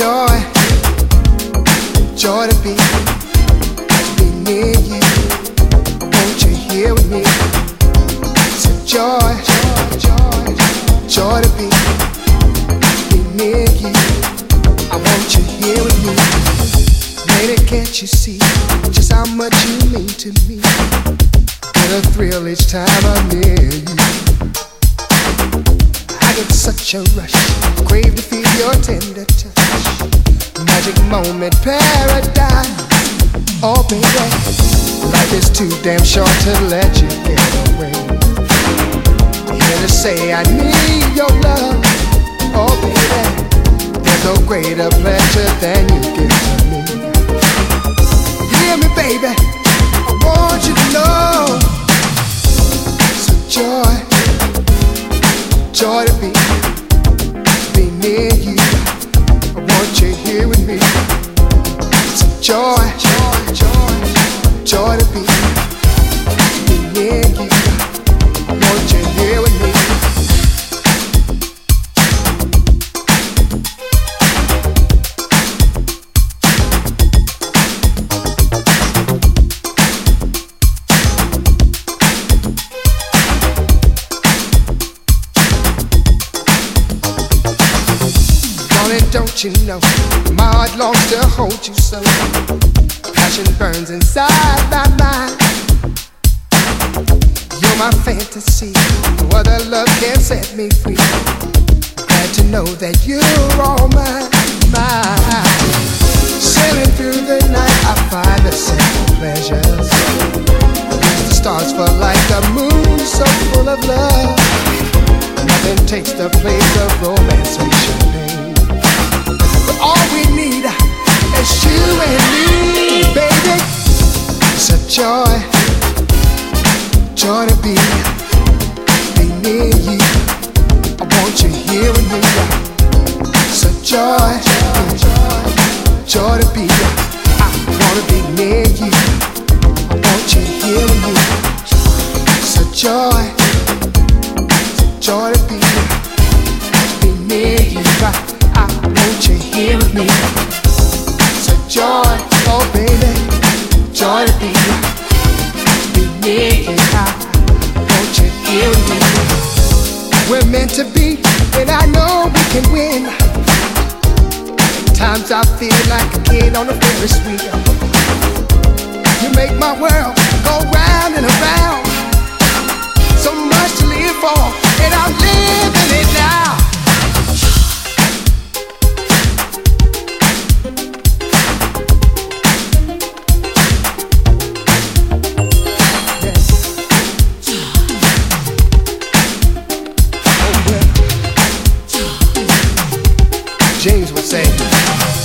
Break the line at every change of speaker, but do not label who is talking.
joy, joy to be, to be near you. Won't you hear with me? It's a joy, joy, joy to be, to be near you. I want you here with me. Lady, can't you see just how much you mean to me? Get a thrill each time I'm near you. Get such a rush, crave to feel your tender touch. Magic moment, paradise. Oh, baby, life is too damn short to let you get away. Here to say I need your love. Oh, baby, there's no greater pleasure than you give to me. Hear me, baby, I want Darling, don't you know my heart longs to hold you so. Passion burns inside my mind. You're my fantasy. No other love can set me free. Glad to know that you're all mine, mine. Sailing through the night, I find the simple pleasures. The stars for light, the moon so full of love. Nothing takes the place of romance joy to be, be near you. I want you here with me. It's a joy, joy to be. I wanna be near you. I want you here with me. It's a joy, joy to be, be We're meant to be, and I know we can win. Times I feel like a kid on a Ferris wheel. You make my world go round and around. So much to live for, James would say.